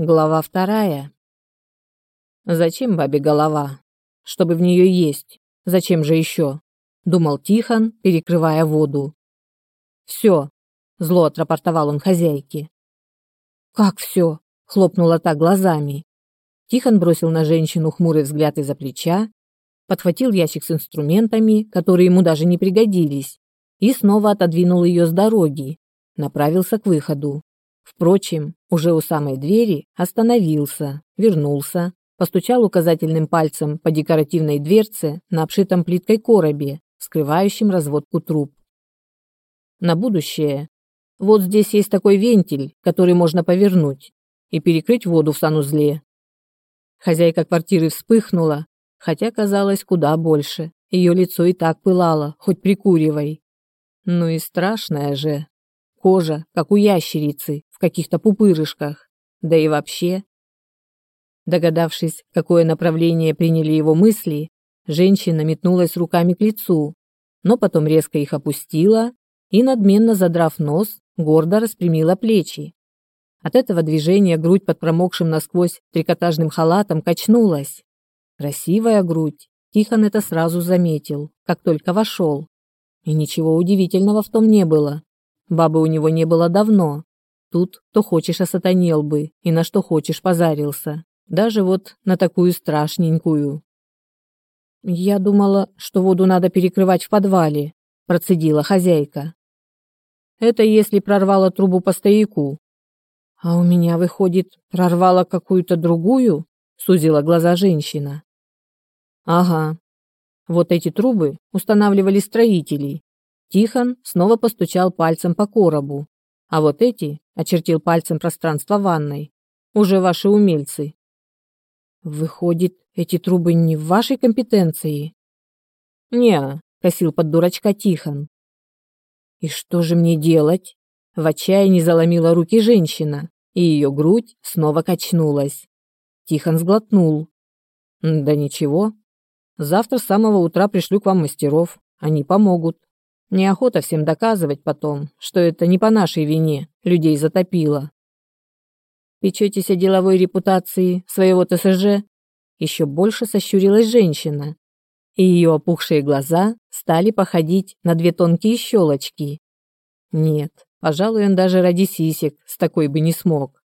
Глава вторая. Зачем бабе голова? Чтобы в нее есть. Зачем же еще? Думал Тихон, перекрывая воду. Все. Зло отрапортовал он хозяйке. Как все? Хлопнула так глазами. Тихон бросил на женщину хмурый взгляд из-за плеча, подхватил ящик с инструментами, которые ему даже не пригодились, и снова отодвинул ее с дороги, направился к выходу. Впрочем, уже у самой двери остановился, вернулся, постучал указательным пальцем по декоративной дверце на обшитом плиткой коробе, скрывающем разводку труб. На будущее. Вот здесь есть такой вентиль, который можно повернуть и перекрыть воду в санузле. Хозяйка квартиры вспыхнула, хотя казалось куда больше. Ее лицо и так пылало, хоть прикуривай. Ну и страшная же. Кожа, как у ящерицы, в каких-то пупырышках. Да и вообще. Догадавшись, какое направление приняли его мысли, женщина метнулась руками к лицу, но потом резко их опустила и, надменно задрав нос, гордо распрямила плечи. От этого движения грудь под промокшим насквозь трикотажным халатом качнулась. Красивая грудь. Тихон это сразу заметил, как только вошел. И ничего удивительного в том не было. Бабы у него не было давно. Тут то хочешь осатанел бы, и на что хочешь позарился. Даже вот на такую страшненькую. Я думала, что воду надо перекрывать в подвале, процедила хозяйка. Это если прорвала трубу по стояку. А у меня выходит, прорвала какую-то другую, сузила глаза женщина. Ага. Вот эти трубы устанавливали строители, Тихон снова постучал пальцем по коробу. А вот эти, очертил пальцем пространство ванной, уже ваши умельцы. Выходит, эти трубы не в вашей компетенции? Не, косил под дурачка Тихон. И что же мне делать? В отчаянии заломила руки женщина, и ее грудь снова качнулась. Тихон сглотнул. Да ничего. Завтра с самого утра пришлю к вам мастеров. Они помогут. Неохота всем доказывать потом, что это не по нашей вине людей затопило. Печетесь о деловой репутации своего ТСЖ? Еще больше сощурилась женщина, и ее опухшие глаза стали походить на две тонкие щелочки. Нет, пожалуй, он даже ради сисек с такой бы не смог.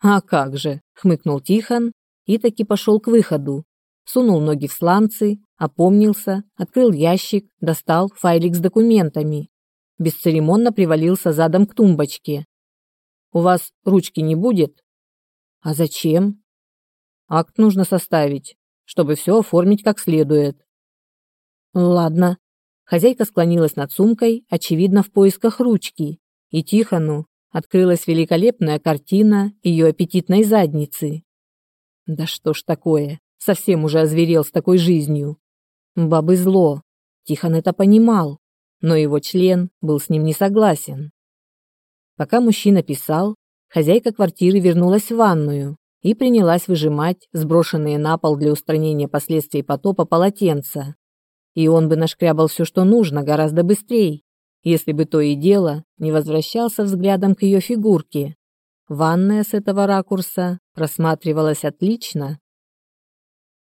А как же, хмыкнул Тихон и таки пошел к выходу, сунул ноги в сланцы, опомнился, открыл ящик, достал файлик с документами. Бесцеремонно привалился задом к тумбочке. «У вас ручки не будет?» «А зачем?» «Акт нужно составить, чтобы все оформить как следует». «Ладно». Хозяйка склонилась над сумкой, очевидно, в поисках ручки, и Тихону открылась великолепная картина ее аппетитной задницы. Да что ж такое, совсем уже озверел с такой жизнью. Бабы зло. Тихон это понимал, но его член был с ним не согласен. Пока мужчина писал, хозяйка квартиры вернулась в ванную и принялась выжимать сброшенные на пол для устранения последствий потопа полотенца. И он бы нашкрябал все, что нужно, гораздо быстрее, если бы то и дело не возвращался взглядом к ее фигурке. Ванная с этого ракурса просматривалась отлично.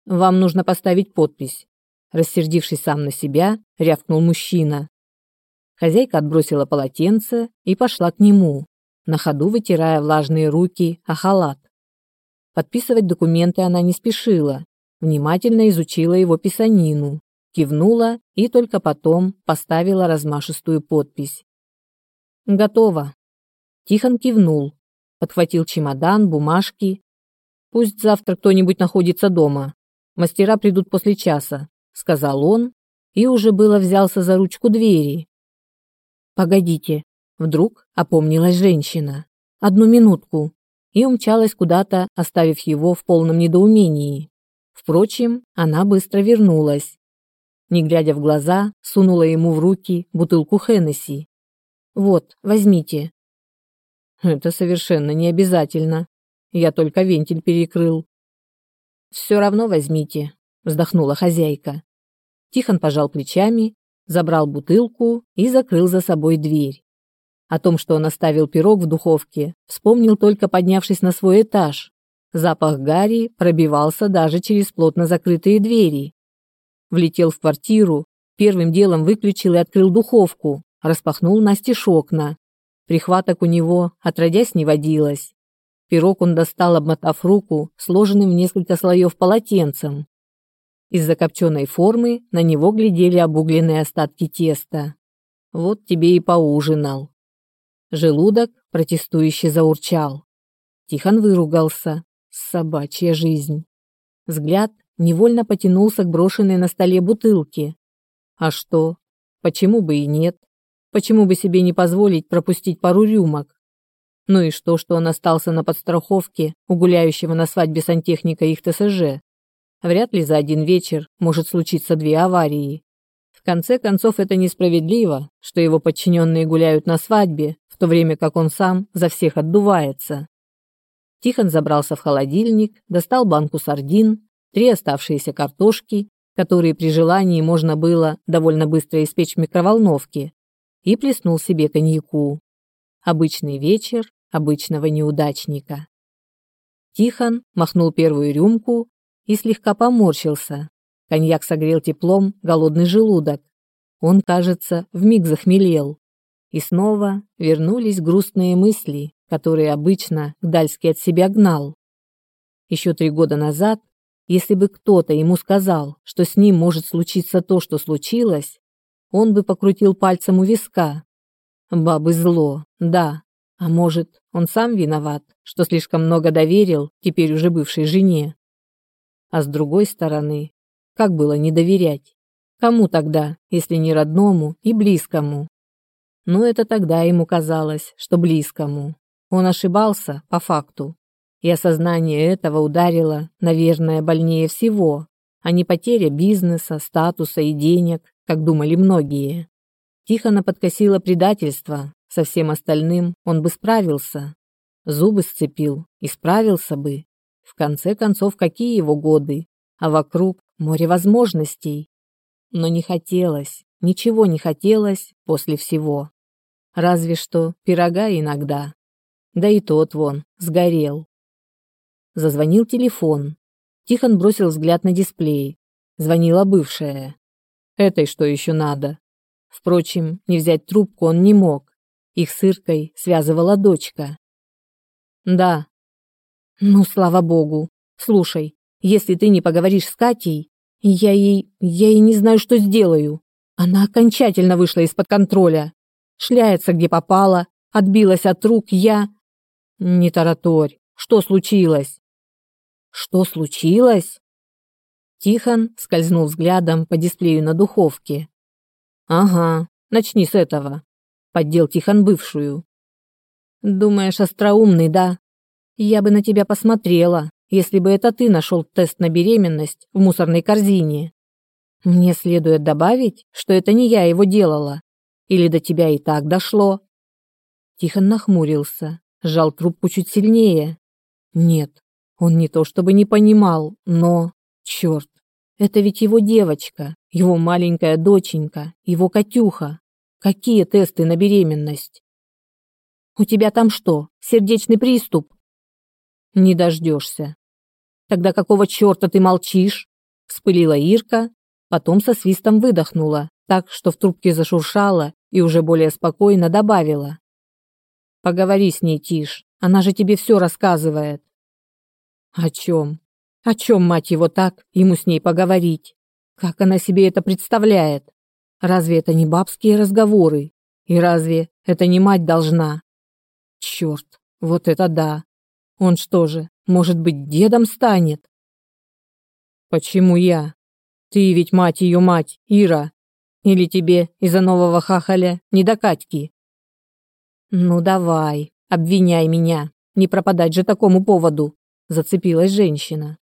«Вам нужно поставить подпись. Рассердившись сам на себя, рявкнул мужчина. Хозяйка отбросила полотенце и пошла к нему, на ходу вытирая влажные руки о халат. Подписывать документы она не спешила, внимательно изучила его писанину, кивнула и только потом поставила размашистую подпись. «Готово». Тихон кивнул, подхватил чемодан, бумажки. «Пусть завтра кто-нибудь находится дома. Мастера придут после часа сказал он и уже было взялся за ручку двери. Погодите, вдруг опомнилась женщина. Одну минутку. И умчалась куда-то, оставив его в полном недоумении. Впрочем, она быстро вернулась. Не глядя в глаза, сунула ему в руки бутылку Хеннесси. Вот, возьмите. Это совершенно не обязательно. Я только вентиль перекрыл. Все равно возьмите, вздохнула хозяйка. Тихон пожал плечами, забрал бутылку и закрыл за собой дверь. О том, что он оставил пирог в духовке, вспомнил только поднявшись на свой этаж. Запах гари пробивался даже через плотно закрытые двери. Влетел в квартиру, первым делом выключил и открыл духовку, распахнул настежь окна. Прихваток у него, отродясь, не водилось. Пирог он достал, обмотав руку, сложенным в несколько слоев полотенцем. Из закопченной формы на него глядели обугленные остатки теста. Вот тебе и поужинал. Желудок протестующе заурчал. Тихон выругался. Собачья жизнь. Взгляд невольно потянулся к брошенной на столе бутылке. А что? Почему бы и нет? Почему бы себе не позволить пропустить пару рюмок? Ну и что, что он остался на подстраховке у гуляющего на свадьбе сантехника их ТСЖ? Вряд ли за один вечер может случиться две аварии. В конце концов, это несправедливо, что его подчиненные гуляют на свадьбе, в то время как он сам за всех отдувается. Тихон забрался в холодильник, достал банку сардин, три оставшиеся картошки, которые при желании можно было довольно быстро испечь в микроволновке, и плеснул себе коньяку. Обычный вечер обычного неудачника. Тихон махнул первую рюмку и слегка поморщился, Коньяк согрел теплом голодный желудок. Он, кажется, вмиг захмелел. И снова вернулись грустные мысли, которые обычно Гдальский от себя гнал. Еще три года назад, если бы кто-то ему сказал, что с ним может случиться то, что случилось, он бы покрутил пальцем у виска. Бабы зло, да, а может, он сам виноват, что слишком много доверил теперь уже бывшей жене. А с другой стороны, как было не доверять? Кому тогда, если не родному и близкому? Но это тогда ему казалось, что близкому. Он ошибался по факту. И осознание этого ударило, наверное, больнее всего, а не потеря бизнеса, статуса и денег, как думали многие. Тихона подкосило предательство, со всем остальным он бы справился. Зубы сцепил и справился бы. В конце концов, какие его годы? А вокруг море возможностей. Но не хотелось, ничего не хотелось после всего. Разве что пирога иногда. Да и тот вон, сгорел. Зазвонил телефон. Тихон бросил взгляд на дисплей. Звонила бывшая. Этой что еще надо? Впрочем, не взять трубку он не мог. Их с Иркой связывала дочка. Да. Ну, слава богу. Слушай, если ты не поговоришь с Катей, я ей... я ей не знаю, что сделаю. Она окончательно вышла из-под контроля. Шляется, где попала, отбилась от рук, я... Не тараторь. Что случилось? Что случилось? Тихон скользнул взглядом по дисплею на духовке. Ага, начни с этого. Поддел Тихон бывшую. Думаешь, остроумный, да? Я бы на тебя посмотрела, если бы это ты нашел тест на беременность в мусорной корзине. Мне следует добавить, что это не я его делала. Или до тебя и так дошло?» Тихон нахмурился, сжал трубку чуть сильнее. Нет, он не то чтобы не понимал, но... Черт, это ведь его девочка, его маленькая доченька, его Катюха. Какие тесты на беременность? «У тебя там что, сердечный приступ?» «Не дождешься. Тогда какого черта ты молчишь? Вспылила Ирка, потом со свистом выдохнула, так что в трубке зашуршала и уже более спокойно добавила. Поговори с ней, Тиш, она же тебе все рассказывает. О чем? О чем, мать его, так ему с ней поговорить? Как она себе это представляет? Разве это не бабские разговоры? И разве это не мать должна? Черт, вот это да. Он что же, может быть, дедом станет? Почему я? Ты ведь мать ее мать, Ира. Или тебе из-за нового хахаля не до Катьки? Ну давай, обвиняй меня. Не пропадать же такому поводу, зацепилась женщина.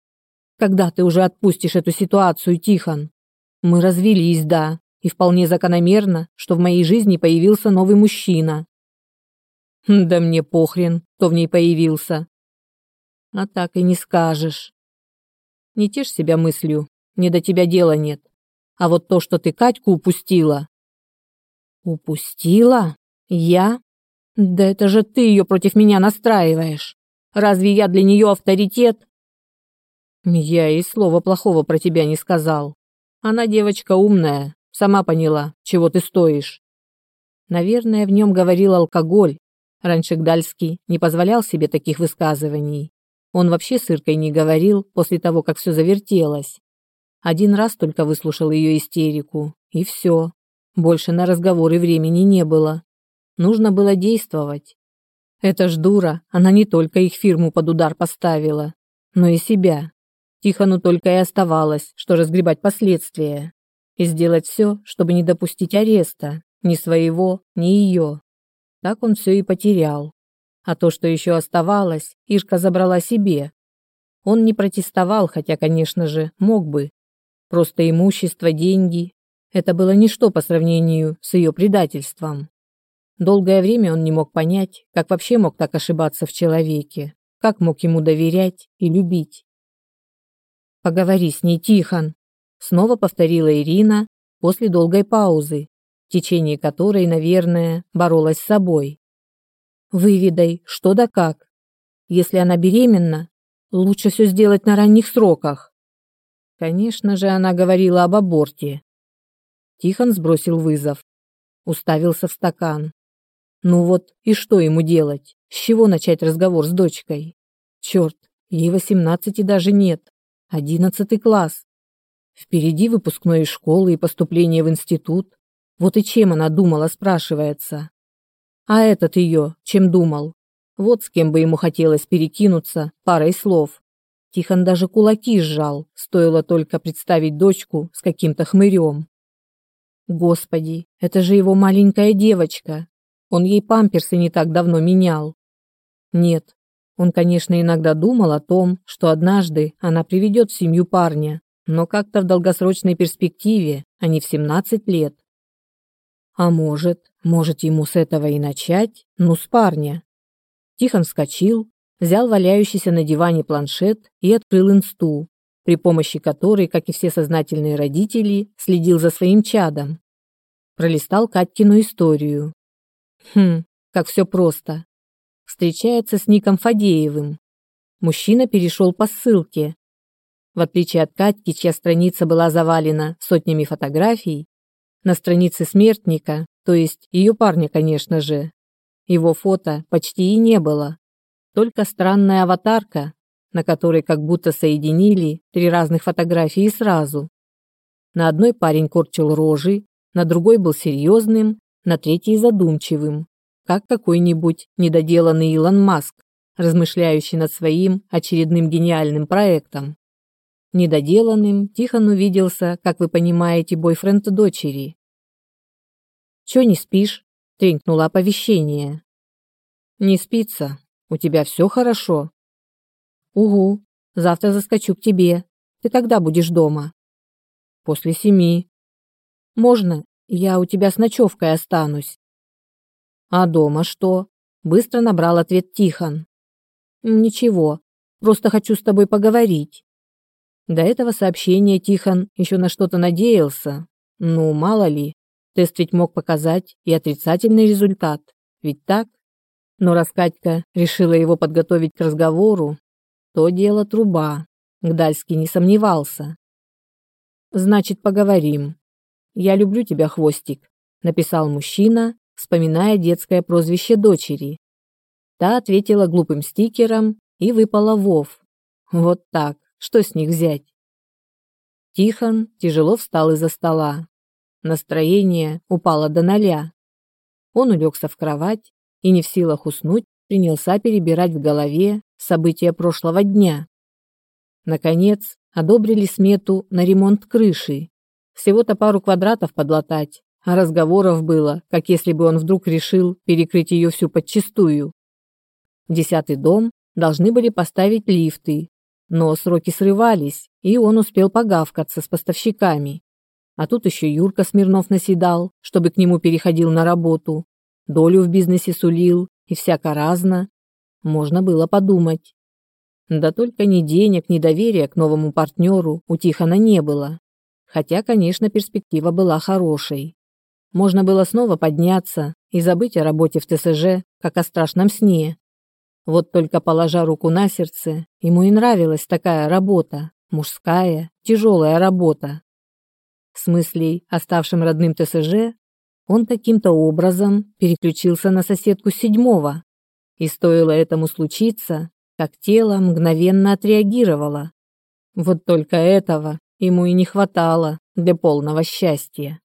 Когда ты уже отпустишь эту ситуацию, Тихон? Мы развелись, да, и вполне закономерно, что в моей жизни появился новый мужчина. Да мне похрен, кто в ней появился а так и не скажешь. Не тешь себя мыслью, не до тебя дела нет. А вот то, что ты Катьку упустила... Упустила? Я? Да это же ты ее против меня настраиваешь. Разве я для нее авторитет? Я и слова плохого про тебя не сказал. Она девочка умная, сама поняла, чего ты стоишь. Наверное, в нем говорил алкоголь. Раньше Гдальский не позволял себе таких высказываний. Он вообще с Иркой не говорил после того, как все завертелось. Один раз только выслушал ее истерику, и все. Больше на разговоры времени не было. Нужно было действовать. Эта ж дура, она не только их фирму под удар поставила, но и себя. Тихону только и оставалось, что разгребать последствия и сделать все, чтобы не допустить ареста, ни своего, ни ее. Так он все и потерял. А то, что еще оставалось, Ирка забрала себе. Он не протестовал, хотя, конечно же, мог бы. Просто имущество, деньги – это было ничто по сравнению с ее предательством. Долгое время он не мог понять, как вообще мог так ошибаться в человеке, как мог ему доверять и любить. «Поговори с ней, Тихон», – снова повторила Ирина после долгой паузы, в течение которой, наверное, боролась с собой. Выведай, что да как. Если она беременна, лучше все сделать на ранних сроках. Конечно же, она говорила об аборте. Тихон сбросил вызов. Уставился в стакан. Ну вот, и что ему делать? С чего начать разговор с дочкой? Черт, ей восемнадцати даже нет. Одиннадцатый класс. Впереди выпускной из школы и поступление в институт. Вот и чем она думала, спрашивается. А этот ее, чем думал? Вот с кем бы ему хотелось перекинуться парой слов. Тихон даже кулаки сжал, стоило только представить дочку с каким-то хмырем. Господи, это же его маленькая девочка. Он ей памперсы не так давно менял. Нет, он, конечно, иногда думал о том, что однажды она приведет семью парня, но как-то в долгосрочной перспективе, а не в 17 лет. А может, может ему с этого и начать? Ну, с парня. Тихон вскочил, взял валяющийся на диване планшет и открыл инсту, при помощи которой, как и все сознательные родители, следил за своим чадом. Пролистал Катькину историю. Хм, как все просто. Встречается с Ником Фадеевым. Мужчина перешел по ссылке. В отличие от Катьки, чья страница была завалена сотнями фотографий, на странице смертника, то есть ее парня, конечно же. Его фото почти и не было. Только странная аватарка, на которой как будто соединили три разных фотографии сразу. На одной парень корчил рожи, на другой был серьезным, на третьей задумчивым, как какой-нибудь недоделанный Илон Маск, размышляющий над своим очередным гениальным проектом. Недоделанным Тихон увиделся, как вы понимаете, бойфренд дочери. «Чё не спишь?» — тренькнуло оповещение. «Не спится. У тебя все хорошо?» «Угу. Завтра заскочу к тебе. Ты когда будешь дома?» «После семи». «Можно? Я у тебя с ночевкой останусь». «А дома что?» — быстро набрал ответ Тихон. «Ничего. Просто хочу с тобой поговорить». До этого сообщения Тихон еще на что-то надеялся. Ну, мало ли, тест ведь мог показать и отрицательный результат. Ведь так? Но раз Катька решила его подготовить к разговору, то дело труба. Гдальский не сомневался. «Значит, поговорим. Я люблю тебя, Хвостик», — написал мужчина, вспоминая детское прозвище дочери. Та ответила глупым стикером и выпала Вов. Вот так. Что с них взять? Тихон тяжело встал из-за стола. Настроение упало до ноля. Он улегся в кровать и, не в силах уснуть, принялся перебирать в голове события прошлого дня. Наконец, одобрили смету на ремонт крыши. Всего-то пару квадратов подлатать, а разговоров было, как если бы он вдруг решил перекрыть ее всю подчистую. В десятый дом должны были поставить лифты, но сроки срывались, и он успел погавкаться с поставщиками. А тут еще Юрка Смирнов наседал, чтобы к нему переходил на работу. Долю в бизнесе сулил, и всяко разно. Можно было подумать. Да только ни денег, ни доверия к новому партнеру у Тихона не было. Хотя, конечно, перспектива была хорошей. Можно было снова подняться и забыть о работе в ТСЖ, как о страшном сне. Вот только положа руку на сердце, ему и нравилась такая работа, мужская, тяжелая работа. С мыслей о ставшем родным ТСЖ он каким-то образом переключился на соседку седьмого, и стоило этому случиться, как тело мгновенно отреагировало. Вот только этого ему и не хватало для полного счастья.